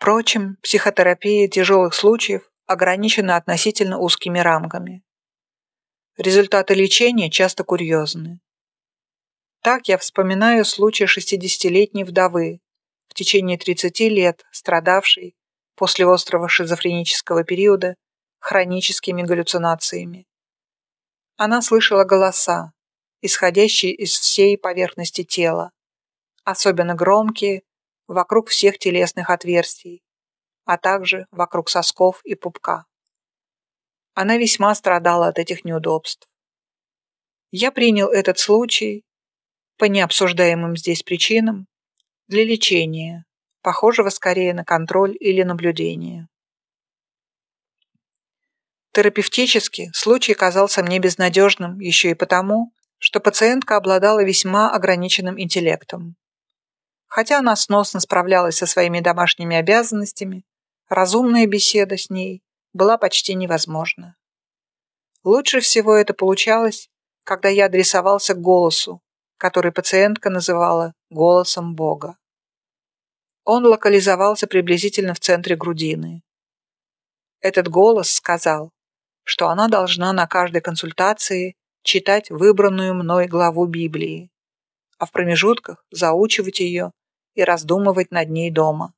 Впрочем, психотерапия тяжелых случаев ограничена относительно узкими рамками. Результаты лечения часто курьезны. Так я вспоминаю случай 60-летней вдовы, в течение 30 лет страдавшей после острого шизофренического периода хроническими галлюцинациями. Она слышала голоса, исходящие из всей поверхности тела, особенно громкие, вокруг всех телесных отверстий, а также вокруг сосков и пупка. Она весьма страдала от этих неудобств. Я принял этот случай по необсуждаемым здесь причинам для лечения, похожего скорее на контроль или наблюдение. Терапевтически случай казался мне безнадежным еще и потому, что пациентка обладала весьма ограниченным интеллектом. Хотя она сносно справлялась со своими домашними обязанностями, разумная беседа с ней была почти невозможна. Лучше всего это получалось, когда я адресовался к голосу, который пациентка называла голосом Бога. Он локализовался приблизительно в центре грудины. Этот голос сказал, что она должна на каждой консультации читать выбранную мной главу Библии, а в промежутках заучивать ее и раздумывать над ней дома.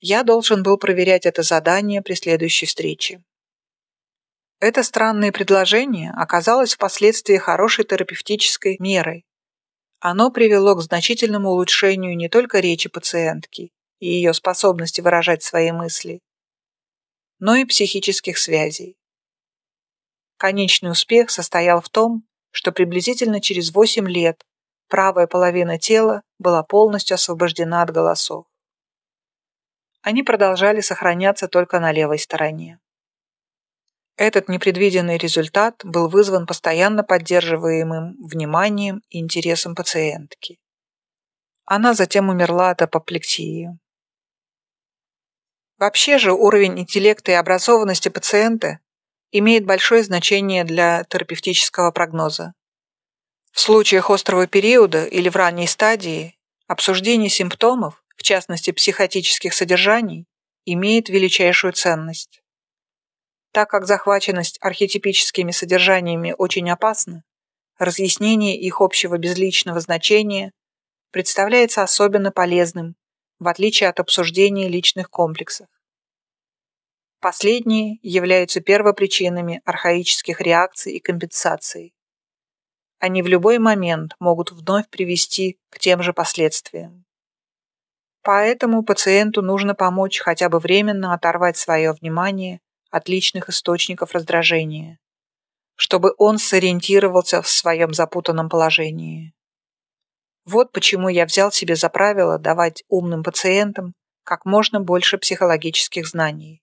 Я должен был проверять это задание при следующей встрече. Это странное предложение оказалось впоследствии хорошей терапевтической мерой. Оно привело к значительному улучшению не только речи пациентки и ее способности выражать свои мысли, но и психических связей. Конечный успех состоял в том, что приблизительно через 8 лет правая половина тела была полностью освобождена от голосов. Они продолжали сохраняться только на левой стороне. Этот непредвиденный результат был вызван постоянно поддерживаемым вниманием и интересом пациентки. Она затем умерла от апоплексии. Вообще же уровень интеллекта и образованности пациента имеет большое значение для терапевтического прогноза. В случаях острого периода или в ранней стадии обсуждение симптомов, в частности психотических содержаний, имеет величайшую ценность. Так как захваченность архетипическими содержаниями очень опасна, разъяснение их общего безличного значения представляется особенно полезным в отличие от обсуждения личных комплексов. Последние являются первопричинами архаических реакций и компенсаций. Они в любой момент могут вновь привести к тем же последствиям. Поэтому пациенту нужно помочь хотя бы временно оторвать свое внимание от личных источников раздражения, чтобы он сориентировался в своем запутанном положении. Вот почему я взял себе за правило давать умным пациентам как можно больше психологических знаний.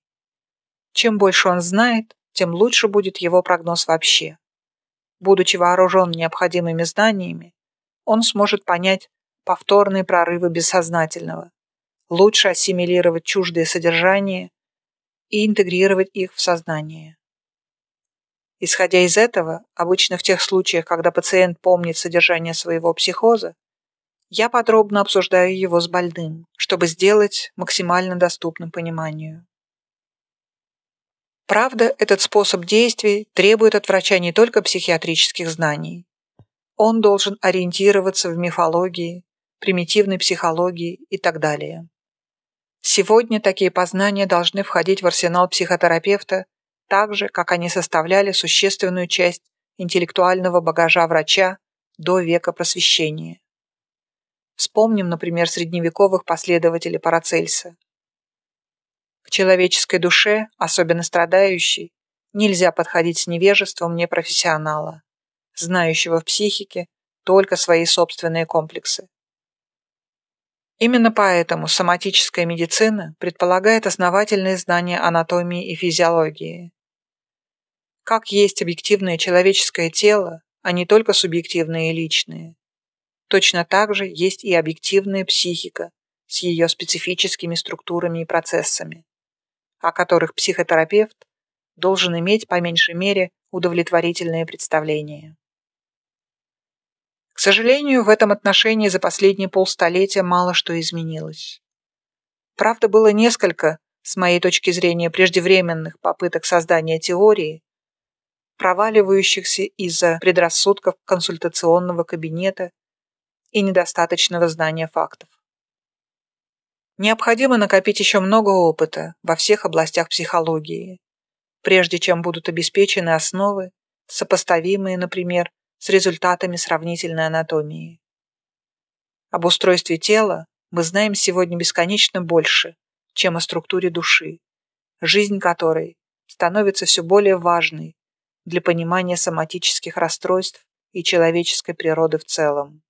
Чем больше он знает, тем лучше будет его прогноз вообще. Будучи вооружен необходимыми знаниями, он сможет понять повторные прорывы бессознательного, лучше ассимилировать чуждые содержания и интегрировать их в сознание. Исходя из этого, обычно в тех случаях, когда пациент помнит содержание своего психоза, я подробно обсуждаю его с больным, чтобы сделать максимально доступным пониманию. Правда, этот способ действий требует от врача не только психиатрических знаний. Он должен ориентироваться в мифологии, примитивной психологии и так далее. Сегодня такие познания должны входить в арсенал психотерапевта так же, как они составляли существенную часть интеллектуального багажа врача до века просвещения. Вспомним, например, средневековых последователей Парацельса. Человеческой душе, особенно страдающей, нельзя подходить с невежеством непрофессионала, знающего в психике только свои собственные комплексы. Именно поэтому соматическая медицина предполагает основательные знания анатомии и физиологии. Как есть объективное человеческое тело, а не только субъективные и личные, Точно так же есть и объективная психика с ее специфическими структурами и процессами, о которых психотерапевт должен иметь по меньшей мере удовлетворительное представление. К сожалению, в этом отношении за последние полстолетия мало что изменилось. Правда, было несколько, с моей точки зрения, преждевременных попыток создания теории, проваливающихся из-за предрассудков консультационного кабинета и недостаточного знания фактов. Необходимо накопить еще много опыта во всех областях психологии, прежде чем будут обеспечены основы, сопоставимые, например, с результатами сравнительной анатомии. Об устройстве тела мы знаем сегодня бесконечно больше, чем о структуре души, жизнь которой становится все более важной для понимания соматических расстройств и человеческой природы в целом.